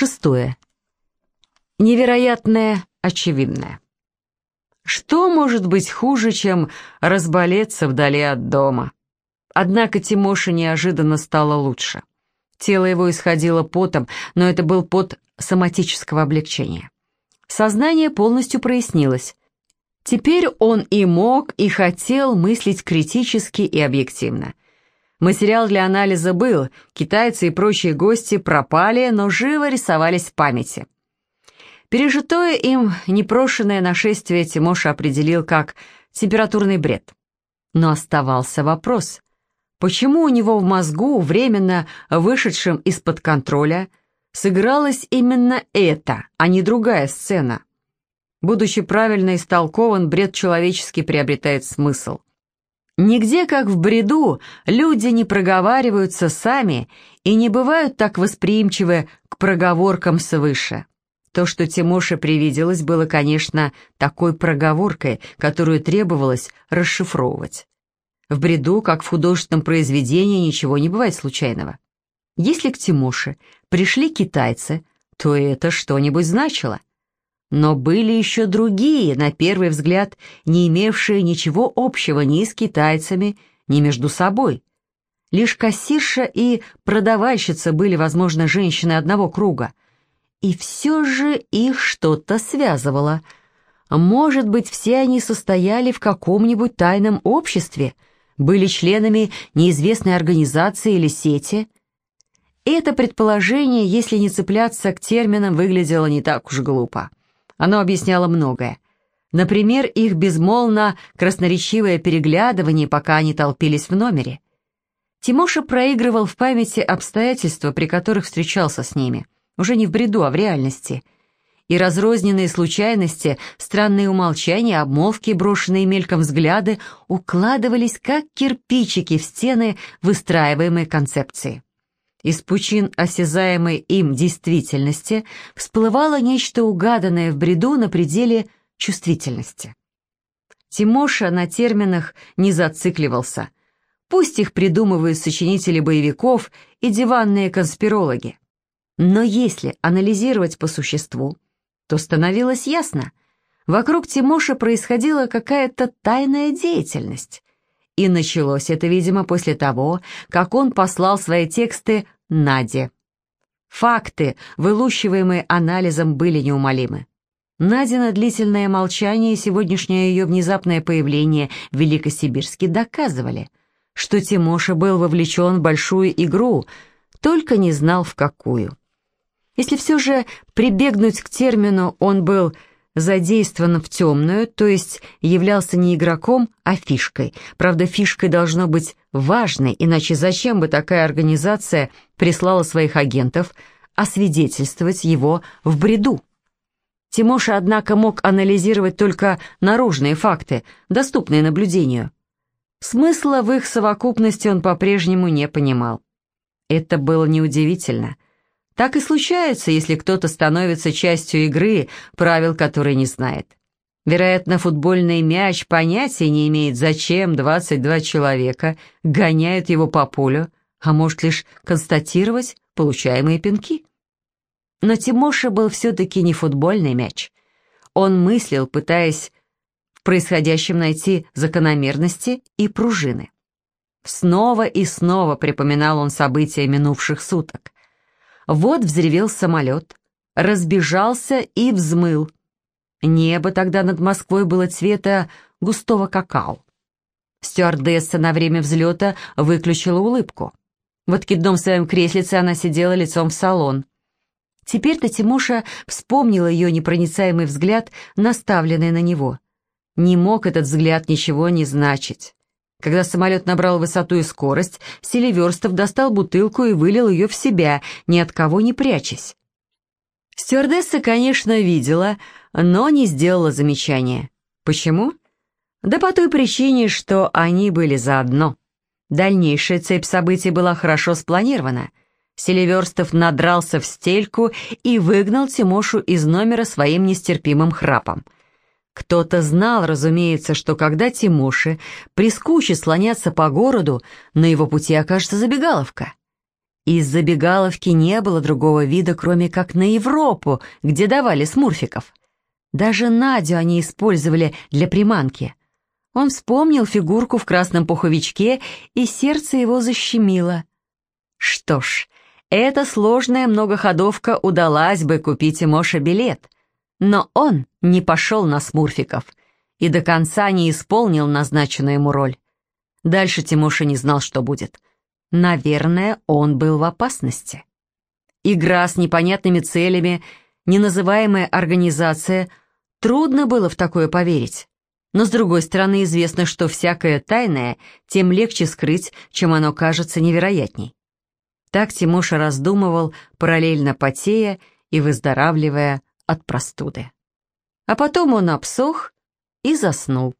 Шестое. Невероятное очевидное. Что может быть хуже, чем разболеться вдали от дома? Однако Тимоше неожиданно стало лучше. Тело его исходило потом, но это был пот соматического облегчения. Сознание полностью прояснилось. Теперь он и мог, и хотел мыслить критически и объективно. Материал для анализа был, китайцы и прочие гости пропали, но живо рисовались в памяти. Пережитое им непрошенное нашествие Тимоша определил как температурный бред. Но оставался вопрос, почему у него в мозгу, временно вышедшем из-под контроля, сыгралась именно эта, а не другая сцена? Будучи правильно истолкован, бред человеческий приобретает смысл. Нигде, как в бреду, люди не проговариваются сами и не бывают так восприимчивы к проговоркам свыше. То, что Тимоше привиделось, было, конечно, такой проговоркой, которую требовалось расшифровывать. В бреду, как в художественном произведении, ничего не бывает случайного. Если к Тимоше пришли китайцы, то это что-нибудь значило. Но были еще другие, на первый взгляд, не имевшие ничего общего ни с китайцами, ни между собой. Лишь кассирша и продавальщица были, возможно, женщины одного круга. И все же их что-то связывало. Может быть, все они состояли в каком-нибудь тайном обществе, были членами неизвестной организации или сети. Это предположение, если не цепляться к терминам, выглядело не так уж глупо. Оно объясняло многое. Например, их безмолвно красноречивое переглядывание, пока они толпились в номере. Тимоша проигрывал в памяти обстоятельства, при которых встречался с ними. Уже не в бреду, а в реальности. И разрозненные случайности, странные умолчания, обмолвки, брошенные мельком взгляды укладывались, как кирпичики в стены выстраиваемой концепции. Из пучин осязаемой им действительности всплывало нечто угаданное в бреду на пределе чувствительности. Тимоша на терминах не зацикливался. Пусть их придумывают сочинители боевиков и диванные конспирологи. Но если анализировать по существу, то становилось ясно, вокруг Тимоши происходила какая-то тайная деятельность, и началось это, видимо, после того, как он послал свои тексты Наде. Факты, вылущиваемые анализом, были неумолимы. Надя длительное молчание и сегодняшнее ее внезапное появление в Великосибирске доказывали, что Тимоша был вовлечен в большую игру, только не знал в какую. Если все же прибегнуть к термину «он был задействован в темную, то есть являлся не игроком, а фишкой. Правда, фишкой должно быть важной, иначе зачем бы такая организация прислала своих агентов освидетельствовать его в бреду? Тимоша, однако, мог анализировать только наружные факты, доступные наблюдению. Смысла в их совокупности он по-прежнему не понимал. Это было неудивительно – так и случается, если кто-то становится частью игры, правил которой не знает. Вероятно, футбольный мяч понятия не имеет, зачем 22 человека гоняют его по полю, а может лишь констатировать получаемые пинки. Но Тимоша был все-таки не футбольный мяч. Он мыслил, пытаясь в происходящем найти закономерности и пружины. Снова и снова припоминал он события минувших суток. Вот взревел самолет, разбежался и взмыл. Небо тогда над Москвой было цвета густого какао. Стюардесса на время взлета выключила улыбку. В откидном своем креслице она сидела лицом в салон. Теперь-то Тимоша вспомнила ее непроницаемый взгляд, наставленный на него. Не мог этот взгляд ничего не значить. Когда самолет набрал высоту и скорость, Селиверстов достал бутылку и вылил ее в себя, ни от кого не прячась. Стюардесса, конечно, видела, но не сделала замечания. Почему? Да по той причине, что они были заодно. Дальнейшая цепь событий была хорошо спланирована. Селиверстов надрался в стельку и выгнал Тимошу из номера своим нестерпимым храпом – кто-то знал, разумеется, что когда Тимоше прискучит слоняться по городу, на его пути окажется забегаловка. Из забегаловки не было другого вида, кроме как на Европу, где давали смурфиков. Даже Надю они использовали для приманки. Он вспомнил фигурку в красном пуховичке, и сердце его защемило. Что ж, эта сложная многоходовка удалась бы купить Тимоше билет. Но он не пошел на смурфиков и до конца не исполнил назначенную ему роль. Дальше Тимоша не знал, что будет. Наверное, он был в опасности. Игра с непонятными целями, неназываемая организация, трудно было в такое поверить. Но, с другой стороны, известно, что всякое тайное тем легче скрыть, чем оно кажется невероятней. Так Тимоша раздумывал, параллельно потея и выздоравливая от простуды. А потом он обсох и заснул.